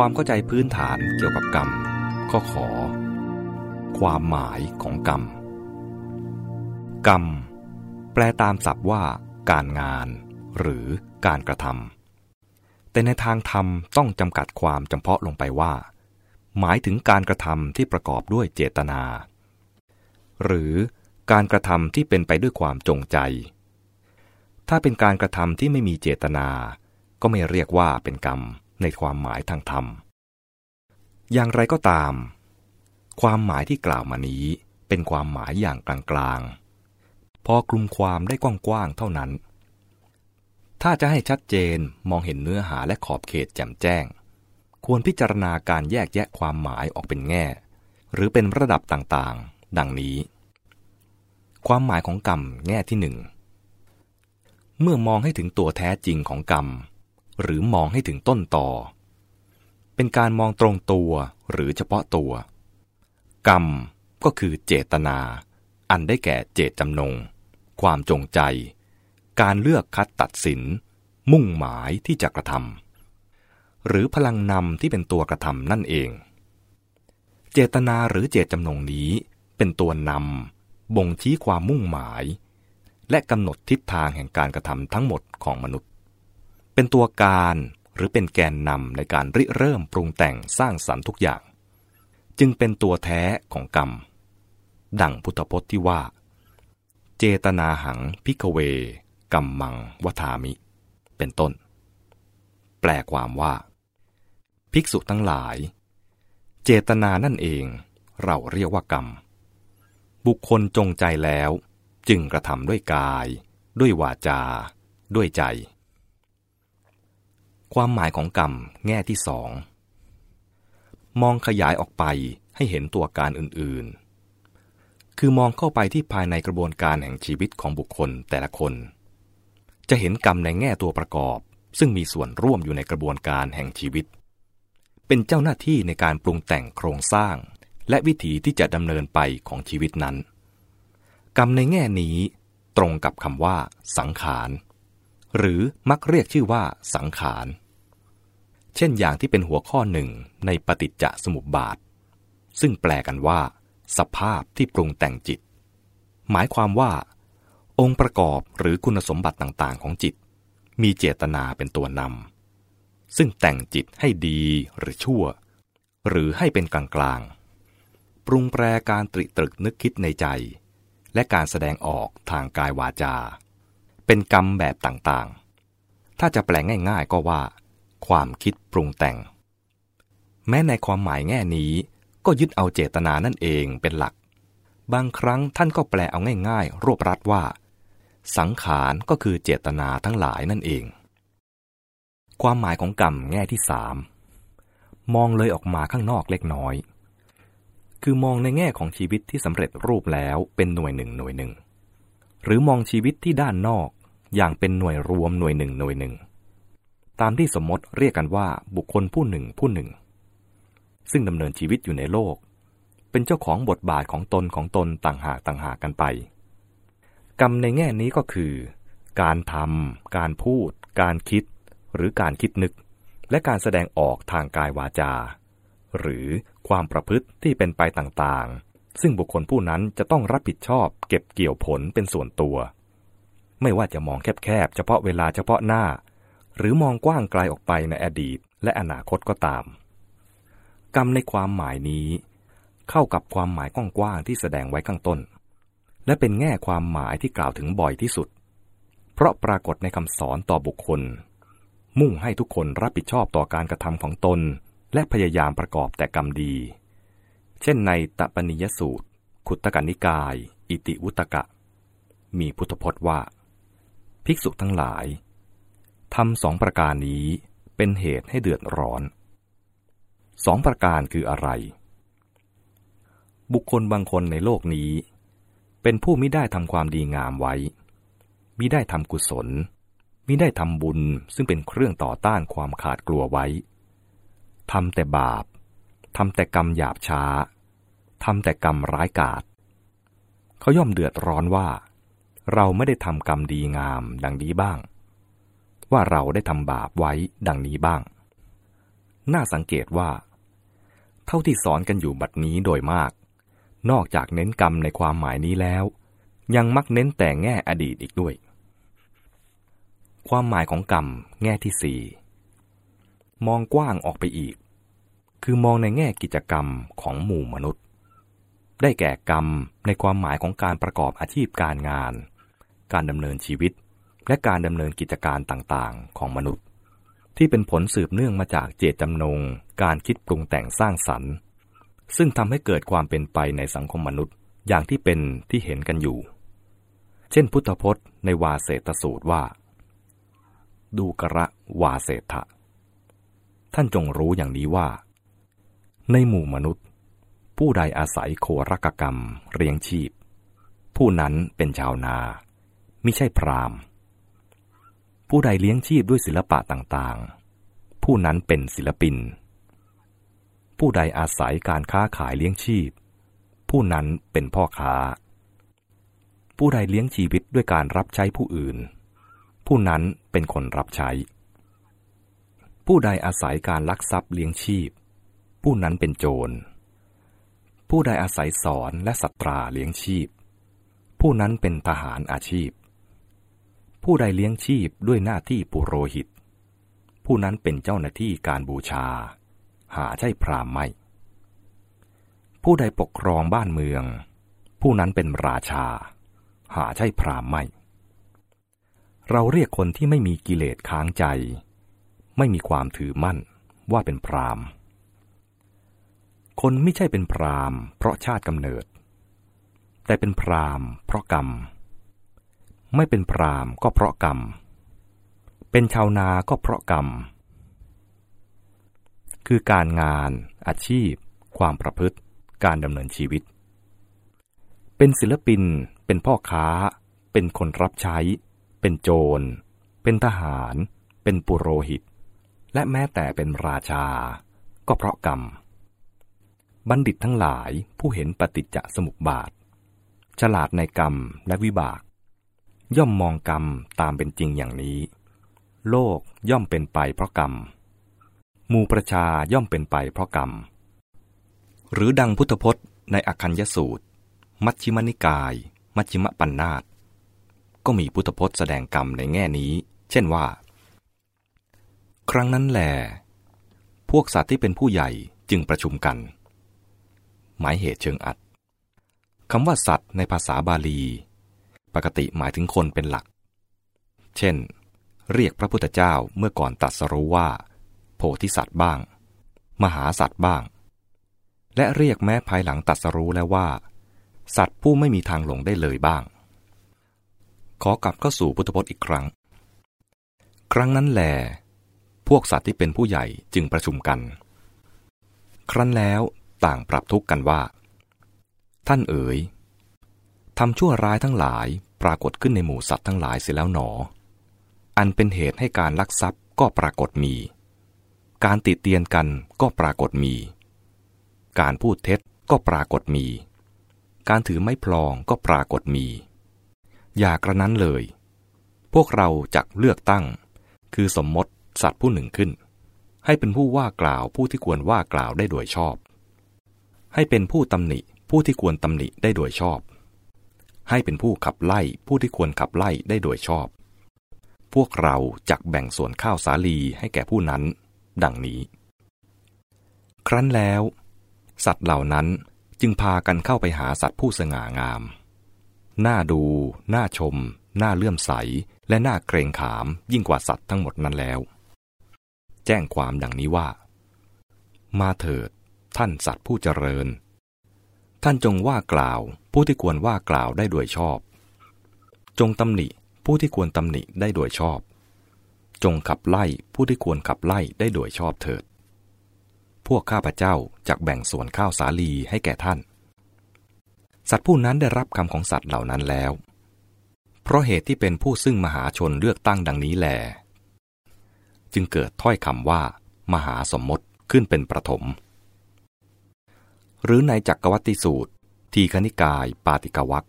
ความเข้าใจพื้นฐานเกี่ยวกับกรรม ข้อขอ ความหมายของกรรม กรรม แปลตามศัพท์ว่า การงาน หรือการกระทำแต่ในทางธรรมต้องจำกัดความจำเพาะลงไปว่า หมายถึงการกระทำที่ประกอบด้วยเจตนา หรือการกระทำที่เป็นไปด้วยความจงใจ ถ้าเป็นการกระทำที่ไม่มีเจตนา ก็ไม่เรียกว่าเป็นกรรม ในความหมายทางธรรม อย่างไรก็ตาม ความหมายที่กล่าวมานี้เป็นความหมายอย่างกลางๆ พอกลุ่มความได้กว้างๆเท่านั้น ถ้าจะให้ชัดเจนมองเห็นเนื้อหาและขอบเขตแจ่มแจ้ง ควรพิจารณาการแยกแยะความหมายออกเป็นแง่ หรือเป็นระดับต่างๆ ดังนี้ ความหมายของกรรมแง่ที่หนึ่งเมื่อมองให้ถึงตัวแท้จริงของกรรม หรือมองให้ถึงต้นต่อ เป็นการมองตรงตัวหรือเฉพาะตัว กรรมก็คือเจตนา อันได้แก่เจตจำนง ความจงใจ การเลือกคัดตัดสิน มุ่งหมายที่จะกระทำหรือพลังนำที่เป็นตัวกระทำนั่นเอง เจตนาหรือเจตจำนงนี้เป็นตัวนำบ่งชี้ความมุ่งหมาย และกำหนดทิศทางแห่งการกระทำทั้งหมดของมนุษย์ เป็นตัวการหรือเป็นแกนนำในการริเริ่มปรุงแต่งสร้างสรรค์ทุกอย่าง จึงเป็นตัวแท้ของกรรม ดังพุทธพจน์ที่ว่า เจตนาหังพิกเวกัมมังวทามิ เป็นต้น แปลความว่า ภิกษุทั้งหลาย เจตนานั่นเองเราเรียกว่ากรรม บุคคลจงใจแล้ว จึงกระทำด้วยกาย ด้วยวาจา ด้วยใจ ความหมายของกรรมแง่ที่สองมองขยายออกไปให้เห็นตัวการอื่นๆ คือมองเข้าไปที่ภายในกระบวนการแห่งชีวิตของบุคคลแต่ละคน จะเห็นกรรมในแง่ตัวประกอบ ซึ่งมีส่วนร่วมอยู่ในกระบวนการแห่งชีวิต เป็นเจ้าหน้าที่ในการปรุงแต่งโครงสร้าง และวิถีที่จะดำเนินไปของชีวิตนั้น กรรมในแง่นี้ตรงกับคำว่า สังขาร หรือมักเรียกชื่อว่าสังขาร เช่นอย่างที่เป็นหัวข้อหนึ่งในปฏิจจสมุปบาท ซึ่งแปลกันว่า สภาพที่ปรุงแต่งจิต หมายความว่า องค์ประกอบหรือคุณสมบัติต่างๆ ของจิต มีเจตนาเป็นตัวนำซึ่งแต่งจิตให้ดีหรือชั่ว หรือให้เป็นกลางๆ ปรุงแปรการตริตรึกนึกคิดในใจ และการแสดงออกทางกายวาจา เป็นกรรมแบบต่างๆ ถ้าจะแปลงง่าย ๆ ก็ว่า ความคิดปรุงแต่ง แม้ในความหมายแง่นี้ก็ยึดเอาเจตนานั่นเองเป็นหลัก บางครั้งท่านก็แปลเอาง่าย ๆ รวบรัดว่า สังขารก็คือเจตนาทั้งหลายนั่นเอง ความหมายของกรรมแง่ที่สามมองเลยออกมาข้างนอกเล็กน้อย คือมองในแง่ของชีวิตที่สำเร็จรูปแล้วเป็นหน่วยหนึ่งหน่วยหนึ่ง หรือมองชีวิตที่ด้านนอกอย่างเป็นหน่วยรวมหน่วยหนึ่งหน่วยหนึ่ง ตามที่สมมติเรียกกันว่าบุคคลผู้หนึ่งผู้หนึ่ง ซึ่งดำเนินชีวิตอยู่ในโลก เป็นเจ้าของบทบาทของตนของตนต่างหากต่างหากกันไป กรรมในแง่นี้ก็คือ การทำการพูด การคิด หรือการคิดนึก และการแสดงออกทางกายวาจา หรือความประพฤติที่เป็นไปต่างซึ่งบุคคลผู้นั้นจะต้องรับผิดชอบ เก็บเกี่ยวผลเป็นส่วนตัว ไม่ว่าจะมองแคบๆเฉพาะเวลาเฉพาะหน้า หรือมองกว้างไกลออกไปในอดีตและอนาคตก็ตาม กรรมในความหมายนี้ เข้ากับความหมายกว้างๆที่แสดงไว้ข้างต้น และเป็นแง่ความหมายที่กล่าวถึงบ่อยที่สุด เพราะปรากฏในคำสอนต่อบุคคล มุ่งให้ทุกคนรับผิดชอบต่อการกระทำของตน และพยายามประกอบแต่กรรมดี เช่นในตปนิยสูตร ขุตกนิกาย อิติวุตกะ มีพุทธพจน์ว่า ภิกษุทั้งหลาย ทำสองประการนี้เป็นเหตุให้เดือดร้อน สองประการคืออะไร บุคคลบางคนในโลกนี้ เป็นผู้มิได้ทำความดีงามไว้ มิได้ทำกุศล มิได้ทำบุญซึ่งเป็นเครื่องต่อต้านความขาดกลัวไว้ ทำแต่บาป ทำแต่กรรมหยาบช้า ทำแต่กรรมร้ายกาจเขาย่อมเดือดร้อนว่า เราไม่ได้ทำกรรมดีงามดังนี้บ้าง ว่าเราได้ทำบาปไว้ดังนี้บ้าง น่าสังเกตว่า เท่าที่สอนกันอยู่บัดนี้โดยมาก นอกจากเน้นกรรมในความหมายนี้แล้ว ยังมักเน้นแต่แง่อดีตอีกด้วย ความหมายของกรรมแง่ที่สี่มองกว้างออกไปอีก คือมองในแง่กิจกรรมของหมู่มนุษย์ ได้แก่กรรมในความหมายของการประกอบอาชีพการงาน การดำเนินชีวิต และการดำเนินกิจการต่างๆ ของมนุษย์ ที่เป็นผลสืบเนื่องมาจากเจตจำนง การคิดปรุงแต่งสร้างสรรค์ ซึ่งทำให้เกิดความเป็นไปในสังคมมนุษย์อย่างที่เป็นที่เห็นกันอยู่ เช่นพุทธพจน์ในวาเสตสูตรว่า ดูกระวาเสถะท่านจงรู้อย่างนี้ว่า ในหมู่มนุษย์ ผู้ใดอาศัยโครกกรรมเรียงชีพ ผู้นั้นเป็นชาวนา ไม่ใช่พราม ผู้ใดเลี้ยงชีพด้วยศิลปะต่างๆ ผู้นั้นเป็นศิลปิน ผู้ใดอาศัยการค้าขายเลี้ยงชีพ ผู้นั้นเป็นพ่อค้า ผู้ใดเลี้ยงชีวิตด้วยการรับใช้ผู้อื่น ผู้นั้นเป็นคนรับใช้ ผู้ใดอาศัยการลักทรัพย์เลี้ยงชีพ ผู้นั้นเป็นโจร ผู้ใดอาศัยสอนและสัตราเลี้ยงชีพ ผู้นั้นเป็นทหารอาชีพ ผู้ใดเลี้ยงชีพด้วยหน้าที่ปุโรหิต ผู้นั้นเป็นเจ้าหน้าที่การบูชา หาใช่พรามไม่ ผู้ใดปกครองบ้านเมือง ผู้นั้นเป็นราชา หาใช่พรามไม่ เราเรียกคนที่ไม่มีกิเลสค้างใจ ไม่มีความถือมั่นว่าเป็นพรามคนไม่ใช่เป็นพรามเพราะชาติกำเนิด แต่เป็นพรามเพราะกรรม ไม่เป็นพรามก็เพราะกรรม เป็นชาวนาก็เพราะกรรม คือการงาน อาชีพ ความประพฤติ การดำเนินชีวิต เป็นศิลปิน เป็นพ่อค้า เป็นคนรับใช้ เป็นโจร เป็นทหาร เป็นปุโรหิต และแม้แต่เป็นราชา ก็เพราะกรรม บัณฑิตทั้งหลายผู้เห็นปฏิจจสมุปบาท ฉลาดในกรรมและวิบาก ย่อมมองกรรมตามเป็นจริงอย่างนี้ โลกย่อมเป็นไปเพราะกรรมหมู่ประชาย่อมเป็นไปเพราะกรรม หรือดังพุทธพจน์ในอคัญญสูตร มัชฌิมนิกาย มัชฌิมปัญนาตก็มีพุทธพจน์แสดงกรรมในแง่นี้ เช่นว่า ครั้งนั้นแหลพวกสัตว์ที่เป็นผู้ใหญ่จึงประชุมกัน หมายเหตุเชิงอัดคำว่าสัตว์ในภาษาบาลี ปกติหมายถึงคนเป็นหลัก เช่น เรียกพระพุทธเจ้าเมื่อก่อนตัดสรู้ว่า โพธิสัตว์บ้าง มหาสัตว์บ้าง และเรียกแม้ภายหลังตัดสรู้แล้วว่า สัตว์ผู้ไม่มีทางหลงได้เลยบ้าง ขอกลับเข้าสู่พุทธพจน์อีกครั้ง ครั้งนั้นแหลพวกสัตว์ที่เป็นผู้ใหญ่จึงประชุมกัน ครั้นแล้วต่างปรับทุกข์กันว่า ท่านเอ๋ยทำชั่วร้ายทั้งหลาย ปรากฏขึ้นในหมู่สัตว์ทั้งหลายเสียแล้วหนอ อันเป็นเหตุให้การลักทรัพย์ก็ปรากฏมี การติดเตียนกันก็ปรากฏมี การพูดเท็จก็ปรากฏมี การถือไม้พลองก็ปรากฏมี อย่ากระนั้นเลย พวกเราจักเลือกตั้ง คือสมมติสัตว์ผู้หนึ่งขึ้น ให้เป็นผู้ว่ากล่าวผู้ที่ควรว่ากล่าวได้โดยชอบ ให้เป็นผู้ตำหนิผู้ที่ควรตำหนิได้โดยชอบ ให้เป็นผู้ขับไล่ผู้ที่ควรขับไล่ได้โดยชอบ พวกเราจักแบ่งส่วนข้าวสาลีให้แก่ผู้นั้น ดังนี้ ครั้นแล้ว สัตว์เหล่านั้นจึงพากันเข้าไปหาสัตว์ผู้สง่างาม น่าดู น่าชม น่าเลื่อมใส และน่าเกรงขามยิ่งกว่าสัตว์ทั้งหมดนั้นแล้ว แจ้งความดังนี้ว่า มาเถิดท่านสัตว์ผู้เจริญ ท่านจงว่ากล่าว ผู้ที่ควรว่ากล่าวได้โดยชอบ จงตำหนิผู้ที่ควรตำหนิได้โดยชอบ จงขับไล่ผู้ที่ควรขับไล่ได้โดยชอบเถิด พวกข้าพเจ้าจักแบ่งส่วนข้าวสาลีให้แก่ท่าน สัตว์ผู้นั้นได้รับคำของสัตว์เหล่านั้นแล้ว เพราะเหตุที่เป็นผู้ซึ่งมหาชนเลือกตั้งดังนี้แหลจึงเกิดถ้อยคำว่า มหาสมมติขึ้นเป็นประถม หรือในจักรวัติสูตร ทีคณิกาย ปาติกวัก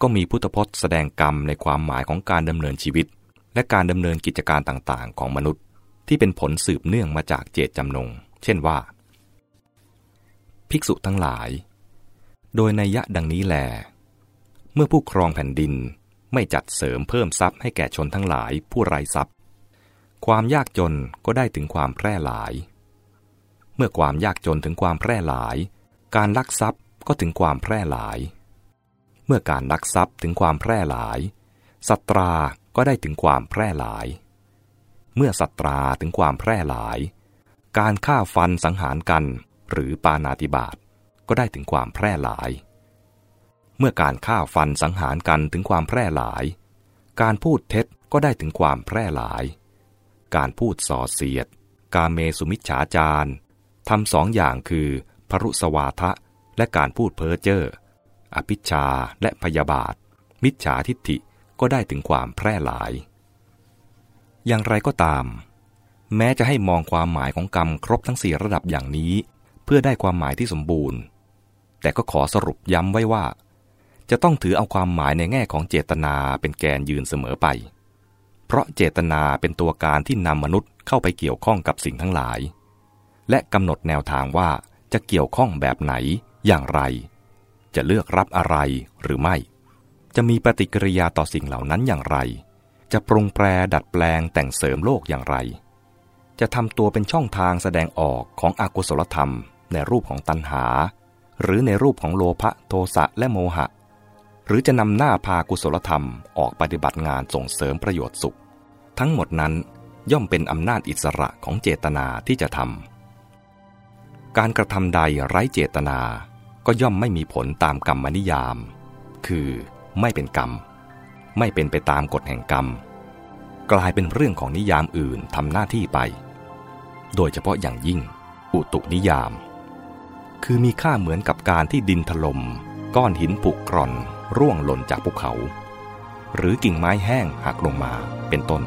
ก็มีพุทธพจน์แสดงกรรมในความหมายของการดำเนินชีวิต และการดำเนินกิจการต่างๆ ของมนุษย์ ที่เป็นผลสืบเนื่องมาจากเจตจำนง เช่นว่า ภิกษุทั้งหลาย โดยในยะดังนี้แล เมื่อผู้ครองแผ่นดินไม่จัดเสริมเพิ่มทรัพย์ให้แก่ชนทั้งหลายผู้ไร้ทรัพย์ ความยากจนก็ได้ถึงความแพร่หลาย เมื่อความยากจนถึงความแพร่หลาย การลักทรัพย์ก็ถึงความแพร่หลาย เมื่อการลักทรัพย์ถึงความแพร่หลายสัตราก็ได้ถึงความแพร่หลาย เมื่อสัตราถึงความแพร่หลาย การฆ่าฟันสังหารกันหรือปานาติบาตก็ได้ถึงความแพร่หลาย เมื่อการฆ่าฟันสังหารกันถึงความแพร่หลาย การพูดเท็จก็ได้ถึงความแพร่หลาย การพูดส่อเสียด กาเมสุมิจฉาจารทำสองอย่างคือ รุสวาทะ และการพูดเพ้อเจ้อ อภิชาและพยาบาท มิจฉาทิฏฐิก็ได้ถึงความแพร่หลาย อย่างไรก็ตาม แม้จะให้มองความหมายของกรรมครบทั้งสี่ระดับอย่างนี้ เพื่อได้ความหมายที่สมบูรณ์ แต่ก็ขอสรุปย้ำไว้ว่า จะต้องถือเอาความหมายในแง่ของเจตนาเป็นแกนยืนเสมอไป เพราะเจตนาเป็นตัวการที่นำมนุษย์เข้าไปเกี่ยวข้องกับสิ่งทั้งหลายและกำหนดแนวทางว่า จะเกี่ยวข้องแบบไหน อย่างไร จะเลือกรับอะไรหรือไม่ จะมีปฏิกิริยาต่อสิ่งเหล่านั้นอย่างไร จะปรุงแปรดัดแปลงแต่งเสริมโลกอย่างไร จะทำตัวเป็นช่องทางแสดงออกของอกุศลธรรม ในรูปของตัณหา หรือในรูปของโลภะโทสะและโมหะ หรือจะนำหน้าพากุศลธรรมออกปฏิบัติงานส่งเสริมประโยชน์สุข ทั้งหมดนั้นย่อมเป็นอำนาจอิสระของเจตนาที่จะทำ การกระทำใดไร้เจตนา ก็ย่อมไม่มีผลตามกรรมนิยาม คือไม่เป็นกรรม ไม่เป็นไปตามกฎแห่งกรรม กลายเป็นเรื่องของนิยามอื่นทำหน้าที่ไป โดยเฉพาะอย่างยิ่ง อุตุนิยาม คือมีค่าเหมือนกับการที่ดินถลม่มก้อนหินผุกร่อนร่วงหล่นจากภูเขา หรือกิ่งไม้แห้งหักลงมาเป็นต้น